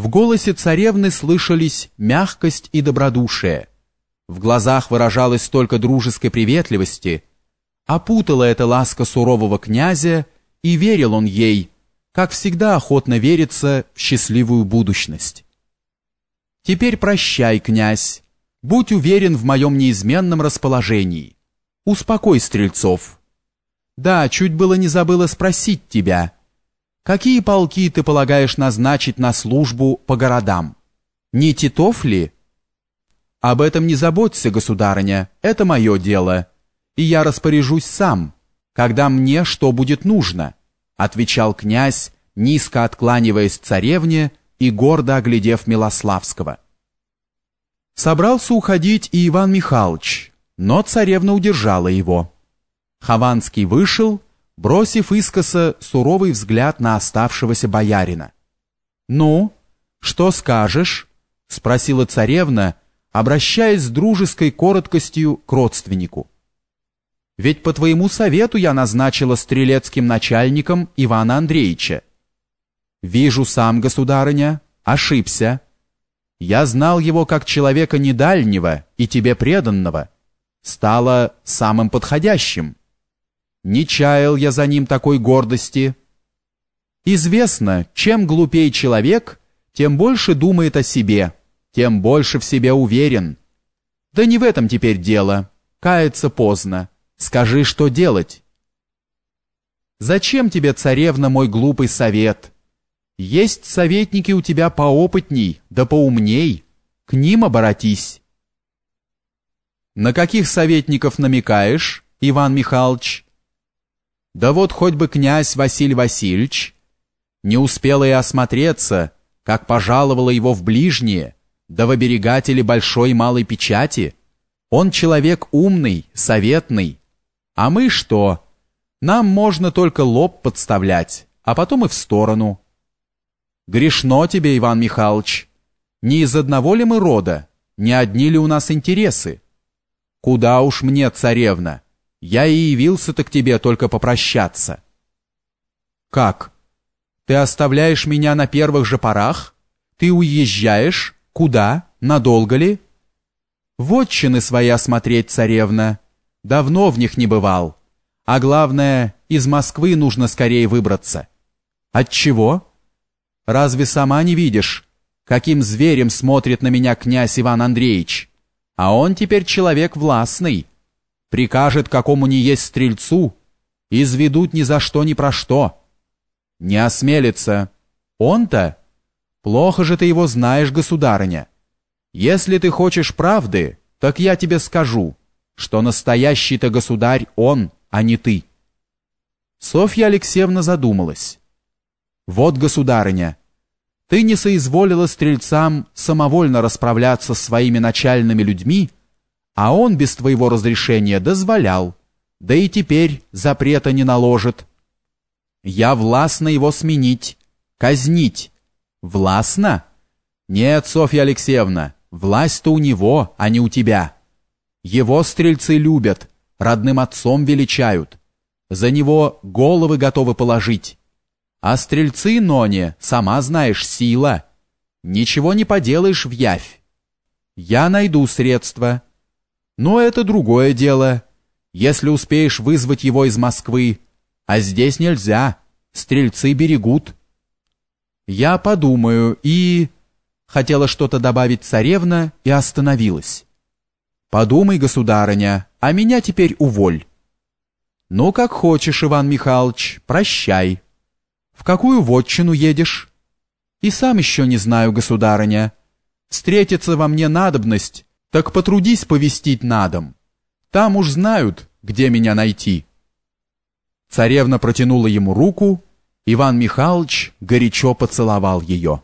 В голосе царевны слышались мягкость и добродушие. В глазах выражалось столько дружеской приветливости. Опутала эта ласка сурового князя, и верил он ей, как всегда охотно верится в счастливую будущность. «Теперь прощай, князь, будь уверен в моем неизменном расположении. Успокой стрельцов. Да, чуть было не забыла спросить тебя» Какие полки ты полагаешь назначить на службу по городам? Не Титов ли? Об этом не заботься, государыня, это мое дело, и я распоряжусь сам, когда мне что будет нужно, отвечал князь, низко откланиваясь царевне и гордо оглядев Милославского. Собрался уходить и Иван Михайлович, но царевна удержала его. Хованский вышел, бросив искоса суровый взгляд на оставшегося боярина. «Ну, что скажешь?» — спросила царевна, обращаясь с дружеской короткостью к родственнику. «Ведь по твоему совету я назначила стрелецким начальником Ивана Андреевича. Вижу сам, государыня, ошибся. Я знал его как человека недальнего и тебе преданного. Стало самым подходящим». Не чаял я за ним такой гордости. Известно, чем глупее человек, тем больше думает о себе, тем больше в себе уверен. Да не в этом теперь дело. Каяться поздно. Скажи, что делать. Зачем тебе, царевна, мой глупый совет? Есть советники у тебя поопытней, да поумней. К ним обратись. На каких советников намекаешь, Иван Михайлович? Да вот хоть бы князь Василий Васильевич не успела и осмотреться, как пожаловала его в ближние, да в оберегатели большой и малой печати. Он человек умный, советный. А мы что? Нам можно только лоб подставлять, а потом и в сторону. Грешно тебе, Иван Михайлович. Не из одного ли мы рода, не одни ли у нас интересы? Куда уж мне, царевна, я и явился-то к тебе только попрощаться. Как? Ты оставляешь меня на первых же порах? Ты уезжаешь? Куда? Надолго ли? Вотчины свои осмотреть, царевна. Давно в них не бывал. А главное, из Москвы нужно скорее выбраться. От чего? Разве сама не видишь, каким зверем смотрит на меня князь Иван Андреевич? А он теперь человек властный прикажет какому ни есть стрельцу, изведут ни за что ни про что. Не осмелится. Он-то? Плохо же ты его знаешь, государыня. Если ты хочешь правды, так я тебе скажу, что настоящий-то государь он, а не ты. Софья Алексеевна задумалась. Вот, государыня, ты не соизволила стрельцам самовольно расправляться с своими начальными людьми, а он без твоего разрешения дозволял, да и теперь запрета не наложит. Я властна его сменить, казнить. Властно? Нет, Софья Алексеевна, власть-то у него, а не у тебя. Его стрельцы любят, родным отцом величают. За него головы готовы положить. А стрельцы, Ноне, сама знаешь, сила. Ничего не поделаешь в явь. Я найду средства. Но это другое дело. Если успеешь вызвать его из Москвы, а здесь нельзя, стрельцы берегут. Я подумаю и... Хотела что-то добавить царевна и остановилась. Подумай, государыня, а меня теперь уволь. Ну, как хочешь, Иван Михайлович, прощай. В какую вотчину едешь? И сам еще не знаю, государыня. Встретится во мне надобность, так потрудись повестить на дом. Там уж знают, где меня найти. Царевна протянула ему руку, Иван Михайлович горячо поцеловал ее.